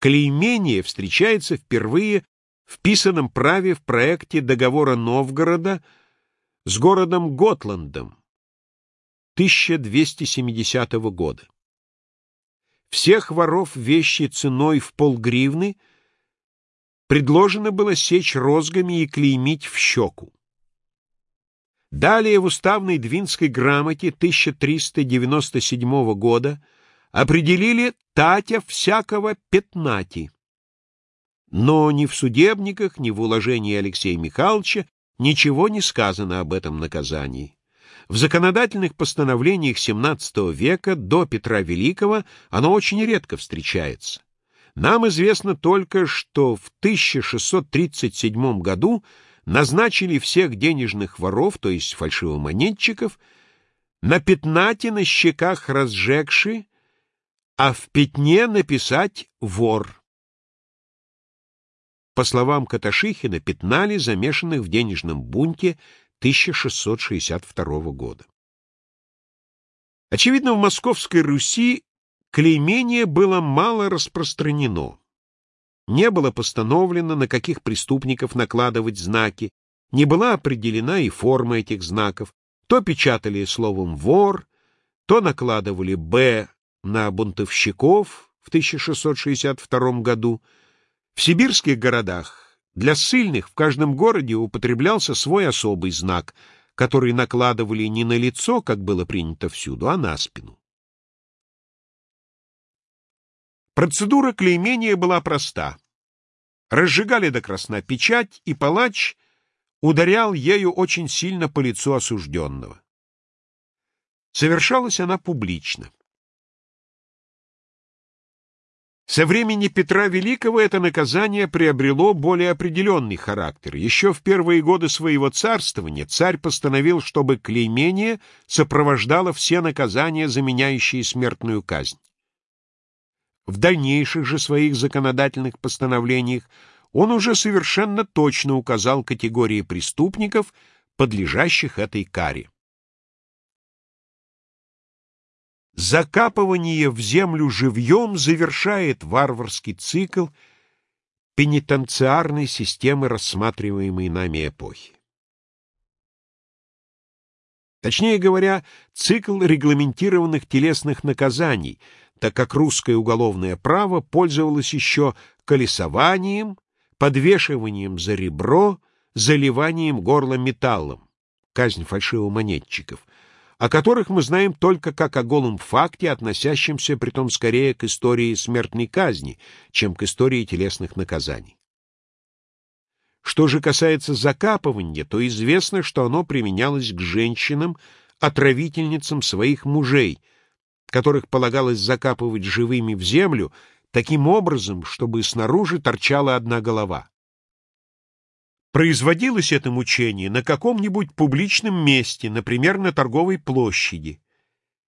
Клеймение встречается впервые в писанном праве в проекте договора Новгорода с городом Готландом 1270 года. Всех воров вещи ценой в полгривны предложено было сечь розгами и клеймить в щеку. Далее в уставной Двинской грамоте 1397 года определили татя всякого пятнати. Но ни в судебниках, ни в уложении Алексея Михайловича ничего не сказано об этом наказании. В законодательных постановлениях XVII века до Петра Великого оно очень редко встречается. Нам известно только, что в 1637 году назначили всех денежных воров, то есть фальшивомонетчиков, на пятнате на щеках разжегши, а в пятне написать «вор». По словам Каташихина, пятнали замешанных в денежном бунте 1662 года. Очевидно, в Московской Руси клеймение было мало распространено. Не было постановлено, на каких преступников накладывать знаки, не была определена и форма этих знаков. То печатали словом «вор», то накладывали «б» на бунтовщиков в 1662 году. В сибирских городах для ссыльных в каждом городе употреблялся свой особый знак, который накладывали не на лицо, как было принято всюду, а на спину. Процедура клеймения была проста. Разжигали до красна печать, и палач ударял ею очень сильно по лицу осужденного. Совершалась она публично. Со времени Петра Великого это наказание приобрело более определенный характер. Еще в первые годы своего царствования царь постановил, чтобы клеймение сопровождало все наказания, заменяющие смертную казнь. В дальнейших же своих законодательных постановлениях он уже совершенно точно указал категории преступников, подлежащих этой каре. Закапывание в землю живьем завершает варварский цикл пенитенциарной системы рассматриваемой нами эпохи. Точнее говоря, цикл регламентированных телесных наказаний, так как русское уголовное право пользовалось еще колесованием, подвешиванием за ребро, заливанием горла металлом, казнь фальшивомонетчиков, о которых мы знаем только как о голом факте, относящемся притом скорее к истории смертной казни, чем к истории телесных наказаний. Что же касается закапывания, то известно, что оно применялось к женщинам, отравительницам своих мужей, которых полагалось закапывать живыми в землю таким образом, чтобы снаружи торчала одна голова. Производилось это мучение на каком-нибудь публичном месте, например, на торговой площади,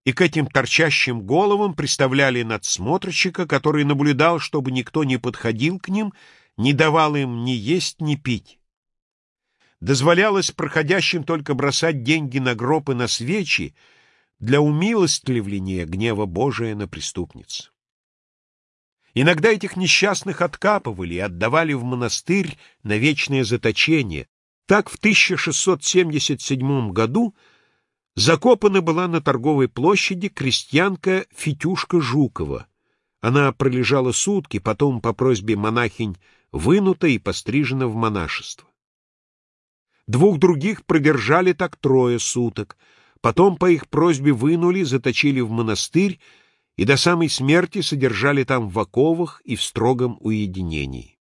и к этим торчащим головам приставляли надсмотрщика, который наблюдал, чтобы никто не подходил к ним, не давал им ни есть, ни пить. Дозволялось проходящим только бросать деньги на гроб и на свечи для умилостливления гнева Божия на преступниц. Иногда этих несчастных откапывали и отдавали в монастырь на вечное заточение. Так в 1677 году закопана была на торговой площади крестьянка Фитюшка Жукова. Она пролежала сутки, потом по просьбе монахинь вынута и пострижена в монашество. Двух других продержали так трое суток, потом по их просьбе вынули, заточили в монастырь и до самой смерти содержали там в оковах и в строгом уединении.